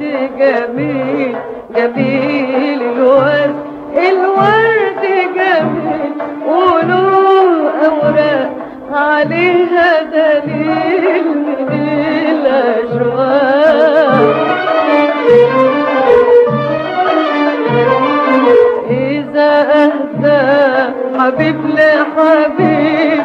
الورد جميل جميل الورد الورد جميل وله أوراق عليها دليل من الأشواق. إذا أهدى حبيب لحبيب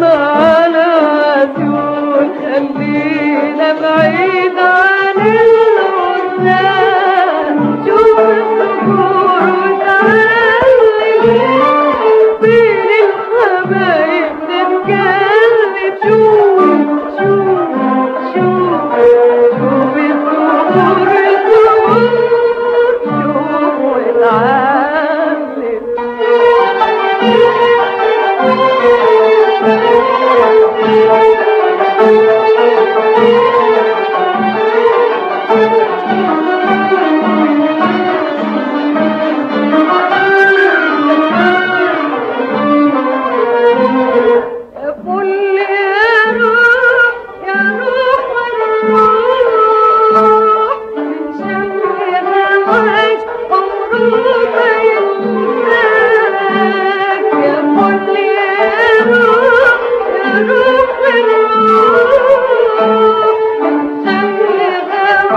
ना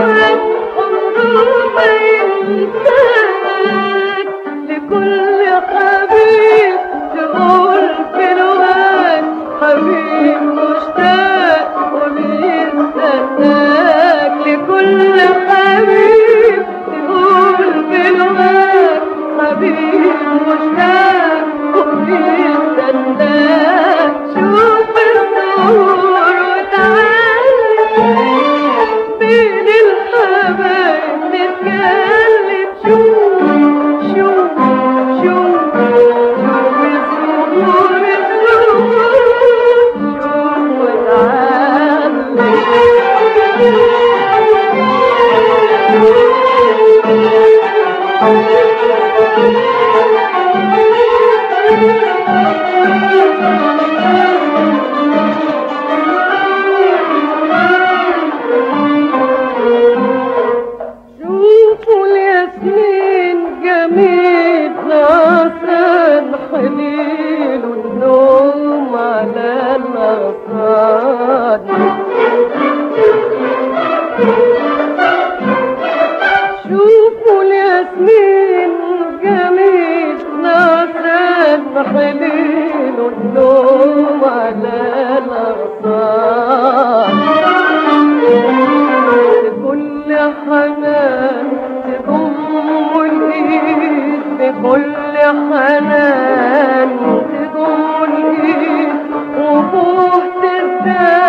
人，如飞天。حنان تضم الإيد بكل حنان تضم الإيد وبوح تزداد